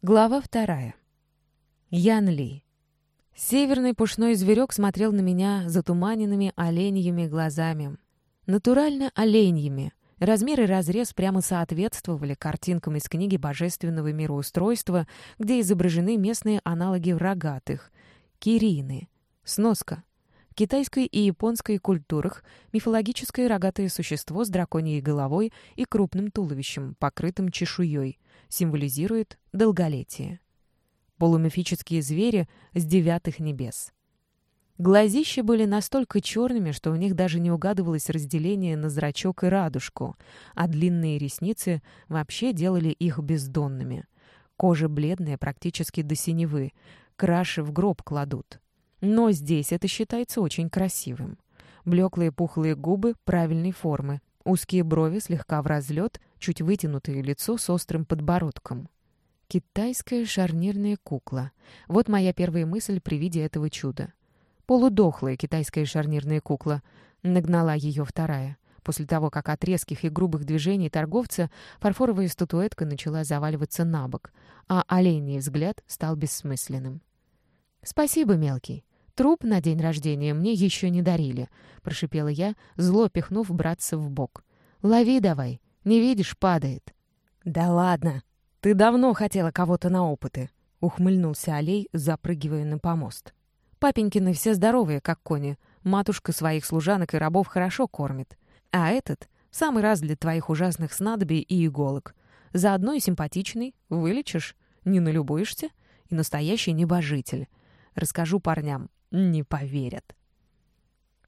Глава вторая. Ян Ли. Северный пушной зверек смотрел на меня затуманенными оленьими глазами. Натурально оленьими. Размер и разрез прямо соответствовали картинкам из книги Божественного мироустройства, где изображены местные аналоги рогатых — кирины. Сноска. Китайской и японской культурах мифологическое рогатое существо с драконьей головой и крупным туловищем, покрытым чешуей — символизирует долголетие. Полумифические звери с девятых небес. Глазища были настолько черными, что у них даже не угадывалось разделение на зрачок и радужку, а длинные ресницы вообще делали их бездонными. Кожа бледная практически до синевы, краши в гроб кладут. Но здесь это считается очень красивым. Блеклые пухлые губы правильной формы, узкие брови слегка в разлет, чуть вытянутое лицо с острым подбородком. Китайская шарнирная кукла. Вот моя первая мысль при виде этого чуда. Полудохлая китайская шарнирная кукла. Нагнала ее вторая. После того, как от резких и грубых движений торговца фарфоровая статуэтка начала заваливаться на бок, а оленей взгляд стал бессмысленным. «Спасибо, мелкий. Труп на день рождения мне еще не дарили», — прошипела я, зло пихнув братца в бок. «Лови давай, не видишь, падает». «Да ладно, ты давно хотела кого-то на опыты», — ухмыльнулся Алей, запрыгивая на помост. «Папенькины все здоровые, как кони. Матушка своих служанок и рабов хорошо кормит. А этот — самый раз для твоих ужасных снадобий и иголок. Заодно и симпатичный, вылечишь, не налюбуешься, и настоящий небожитель. Расскажу парням, не поверят.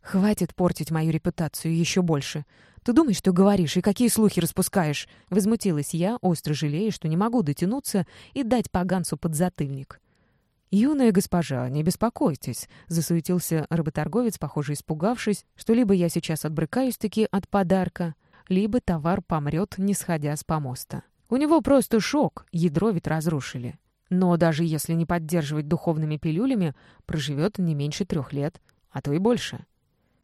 «Хватит портить мою репутацию еще больше. Ты думаешь, что говоришь и какие слухи распускаешь?» Возмутилась я, остро жалея, что не могу дотянуться и дать поганцу подзатыльник. «Юная госпожа, не беспокойтесь», — засуетился работорговец, похоже, испугавшись, что либо я сейчас отбрыкаюсь-таки от подарка, либо товар помрет, не сходя с помоста. У него просто шок, ядро ведь разрушили. Но даже если не поддерживать духовными пилюлями, проживет не меньше трех лет, а то и больше.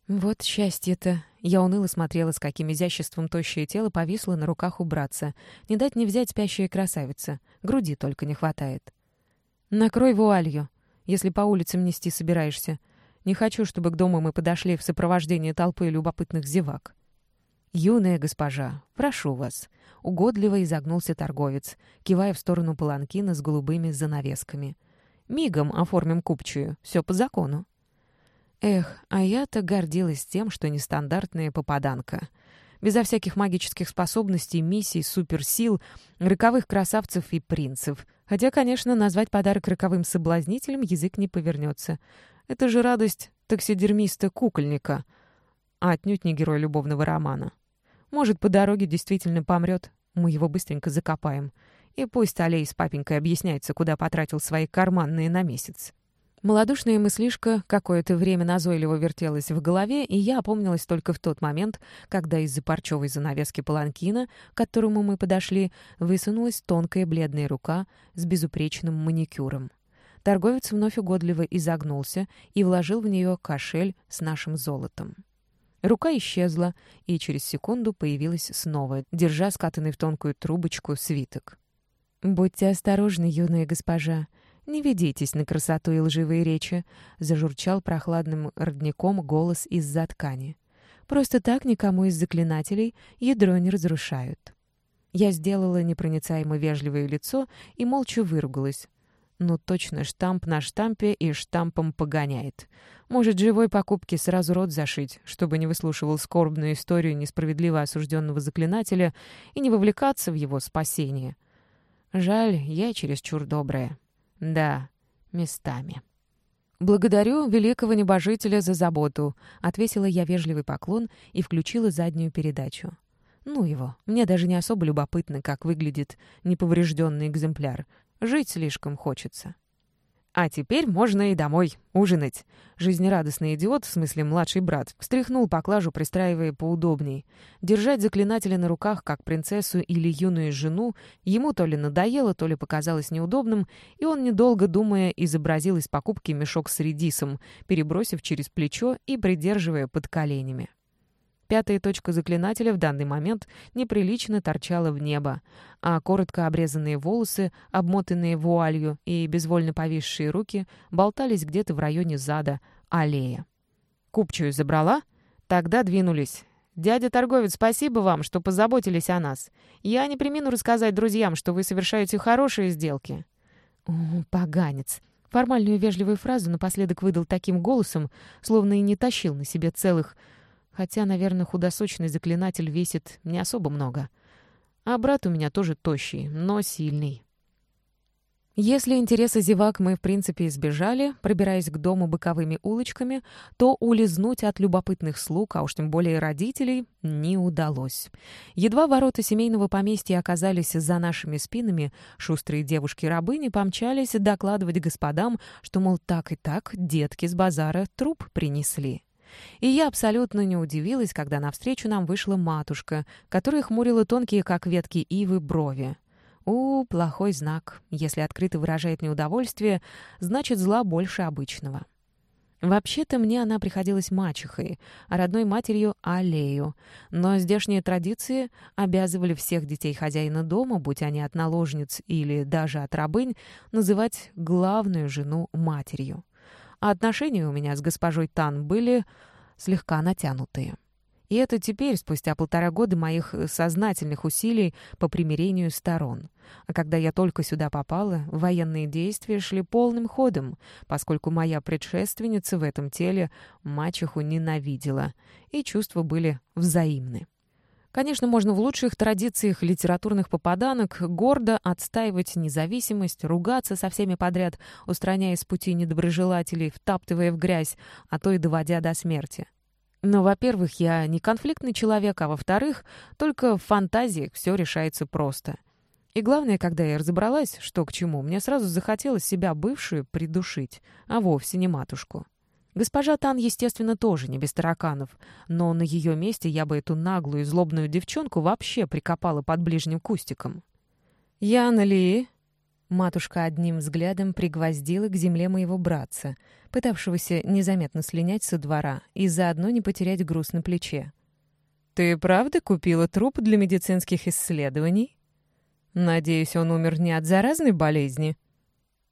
Вот счастье-то. Я уныло смотрела, с каким изяществом тощее тело повисло на руках у братца. Не дать не взять спящая красавица. Груди только не хватает. Накрой вуалью, если по улицам нести собираешься. Не хочу, чтобы к дому мы подошли в сопровождении толпы любопытных зевак. «Юная госпожа, прошу вас», — угодливо изогнулся торговец, кивая в сторону паланкина с голубыми занавесками. «Мигом оформим купчую, все по закону». Эх, а я-то гордилась тем, что нестандартная попаданка. Безо всяких магических способностей, миссий, суперсил, роковых красавцев и принцев. Хотя, конечно, назвать подарок роковым соблазнителем язык не повернется. Это же радость таксидермиста-кукольника, а отнюдь не герой любовного романа. Может, по дороге действительно помрет. Мы его быстренько закопаем. И пусть Алей с папенькой объясняется, куда потратил свои карманные на месяц. Молодушная мыслишка какое-то время назойливо вертелась в голове, и я опомнилась только в тот момент, когда из-за парчевой занавески паланкина, к которому мы подошли, высунулась тонкая бледная рука с безупречным маникюром. Торговец вновь угодливо изогнулся и вложил в нее кошель с нашим золотом. Рука исчезла, и через секунду появилась снова, держа скатанный в тонкую трубочку свиток. «Будьте осторожны, юная госпожа. Не ведитесь на красоту и лживые речи», — зажурчал прохладным родником голос из-за ткани. «Просто так никому из заклинателей ядро не разрушают». Я сделала непроницаемо вежливое лицо и молча выругалась. Ну точно, штамп на штампе и штампом погоняет. Может, живой покупки сразу рот зашить, чтобы не выслушивал скорбную историю несправедливо осужденного заклинателя и не вовлекаться в его спасение. Жаль, я чересчур добрая. Да, местами. «Благодарю великого небожителя за заботу», — отвесила я вежливый поклон и включила заднюю передачу. «Ну его, мне даже не особо любопытно, как выглядит неповрежденный экземпляр. Жить слишком хочется». «А теперь можно и домой, ужинать». Жизнерадостный идиот, в смысле младший брат, встряхнул поклажу, пристраивая поудобней. Держать заклинателя на руках, как принцессу или юную жену, ему то ли надоело, то ли показалось неудобным, и он, недолго думая, изобразил из покупки мешок с редисом, перебросив через плечо и придерживая под коленями. Пятая точка заклинателя в данный момент неприлично торчала в небо, а коротко обрезанные волосы, обмотанные вуалью и безвольно повисшие руки болтались где-то в районе зада, аллея. «Купчую забрала?» «Тогда двинулись. Дядя торговец, спасибо вам, что позаботились о нас. Я не примену рассказать друзьям, что вы совершаете хорошие сделки». «О, поганец!» Формальную вежливую фразу напоследок выдал таким голосом, словно и не тащил на себе целых Хотя, наверное, худосочный заклинатель весит не особо много. А брат у меня тоже тощий, но сильный. Если интереса зевак мы, в принципе, избежали, пробираясь к дому боковыми улочками, то улизнуть от любопытных слуг, а уж тем более родителей, не удалось. Едва ворота семейного поместья оказались за нашими спинами, шустрые девушки-рабыни помчались докладывать господам, что, мол, так и так детки с базара труп принесли. И я абсолютно не удивилась, когда навстречу нам вышла матушка, которая хмурила тонкие, как ветки ивы, брови. У, плохой знак. Если открыто выражает неудовольствие, значит зла больше обычного. Вообще-то мне она приходилась мачехой, а родной матерью — Аллею. Но здешние традиции обязывали всех детей хозяина дома, будь они от наложниц или даже от рабынь, называть главную жену матерью а отношения у меня с госпожой Тан были слегка натянутые. И это теперь, спустя полтора года моих сознательных усилий по примирению сторон. А когда я только сюда попала, военные действия шли полным ходом, поскольку моя предшественница в этом теле мачеху ненавидела, и чувства были взаимны. Конечно, можно в лучших традициях литературных попаданок гордо отстаивать независимость, ругаться со всеми подряд, устраняя с пути недоброжелателей, втаптывая в грязь, а то и доводя до смерти. Но, во-первых, я не конфликтный человек, а во-вторых, только в фантазиях все решается просто. И главное, когда я разобралась, что к чему, мне сразу захотелось себя бывшую придушить, а вовсе не матушку. Госпожа Тан, естественно, тоже не без тараканов, но на ее месте я бы эту наглую и злобную девчонку вообще прикопала под ближним кустиком. «Яна Ли!» Матушка одним взглядом пригвоздила к земле моего братца, пытавшегося незаметно слинять со двора и заодно не потерять груз на плече. «Ты правда купила труп для медицинских исследований? Надеюсь, он умер не от заразной болезни?»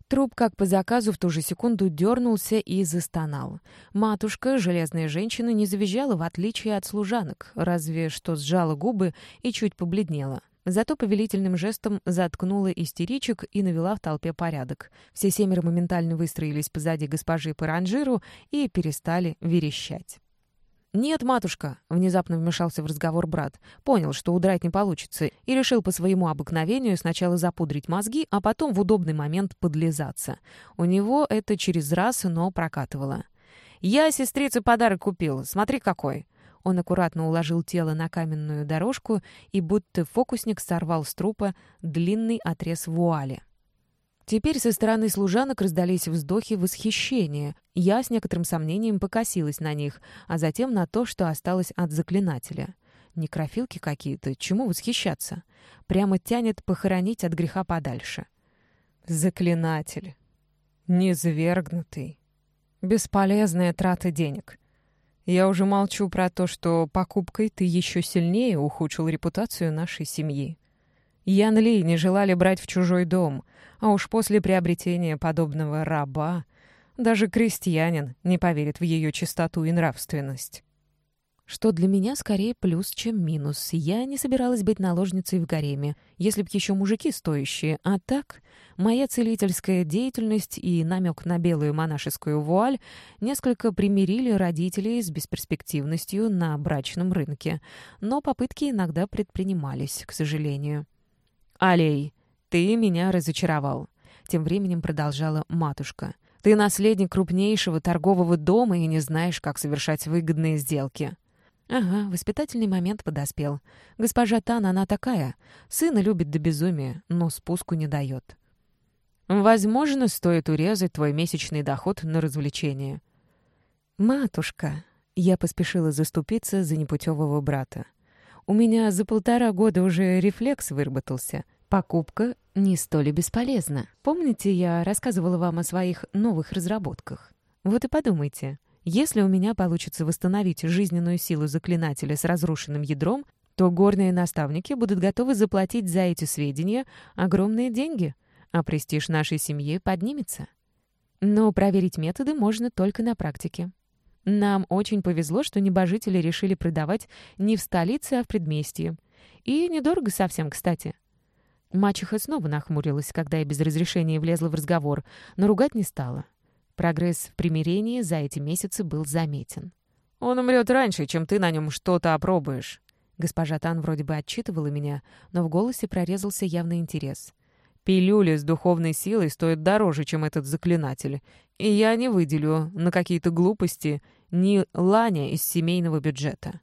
Труп, как по заказу, в ту же секунду дернулся и застонал. Матушка, железная женщина, не завизжала, в отличие от служанок, разве что сжала губы и чуть побледнела. Зато повелительным жестом заткнула истеричек и навела в толпе порядок. Все семеро моментально выстроились позади госпожи по ранжиру и перестали верещать. «Нет, матушка», — внезапно вмешался в разговор брат, понял, что удрать не получится, и решил по своему обыкновению сначала запудрить мозги, а потом в удобный момент подлизаться. У него это через раз, но прокатывало. «Я сестрице подарок купил, смотри какой!» Он аккуратно уложил тело на каменную дорожку и будто фокусник сорвал с трупа длинный отрез вуали. Теперь со стороны служанок раздались вздохи восхищения. Я с некоторым сомнением покосилась на них, а затем на то, что осталось от заклинателя. Некрофилки какие-то, чему восхищаться? Прямо тянет похоронить от греха подальше. Заклинатель. Низвергнутый. Бесполезная трата денег. Я уже молчу про то, что покупкой ты еще сильнее ухудшил репутацию нашей семьи. Ян Ли не желали брать в чужой дом, а уж после приобретения подобного раба даже крестьянин не поверит в ее чистоту и нравственность. Что для меня скорее плюс, чем минус. Я не собиралась быть наложницей в гареме, если б еще мужики стоящие. А так, моя целительская деятельность и намек на белую монашескую вуаль несколько примирили родителей с бесперспективностью на брачном рынке. Но попытки иногда предпринимались, к сожалению. «Алей, ты меня разочаровал», — тем временем продолжала матушка. «Ты наследник крупнейшего торгового дома и не знаешь, как совершать выгодные сделки». Ага, воспитательный момент подоспел. Госпожа Тан, она такая. Сына любит до безумия, но спуску не дает. Возможно, стоит урезать твой месячный доход на развлечение. «Матушка», — я поспешила заступиться за непутевого брата. «У меня за полтора года уже рефлекс выработался. Покупка не столь и бесполезна. Помните, я рассказывала вам о своих новых разработках? Вот и подумайте, Если у меня получится восстановить жизненную силу заклинателя с разрушенным ядром, то горные наставники будут готовы заплатить за эти сведения огромные деньги, а престиж нашей семьи поднимется. Но проверить методы можно только на практике. Нам очень повезло, что небожители решили продавать не в столице, а в предместье. И недорого совсем, кстати. Мачеха снова нахмурилась, когда я без разрешения влезла в разговор, но ругать не стала. Прогресс в примирении за эти месяцы был заметен. «Он умрет раньше, чем ты на нем что-то опробуешь». Госпожа Тан вроде бы отчитывала меня, но в голосе прорезался явный интерес. «Пилюли с духовной силой стоят дороже, чем этот заклинатель, и я не выделю на какие-то глупости ни ланя из семейного бюджета».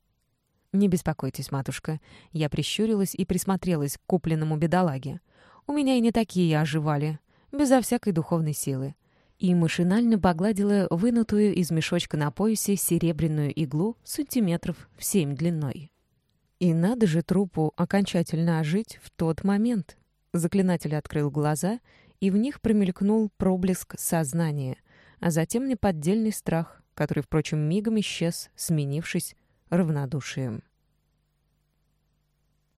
«Не беспокойтесь, матушка». Я прищурилась и присмотрелась к купленному бедолаге. «У меня и не такие оживали, безо всякой духовной силы и машинально погладила вынутую из мешочка на поясе серебряную иглу сантиметров в семь длиной. И надо же трупу окончательно ожить в тот момент. Заклинатель открыл глаза, и в них промелькнул проблеск сознания, а затем неподдельный страх, который, впрочем, мигом исчез, сменившись равнодушием.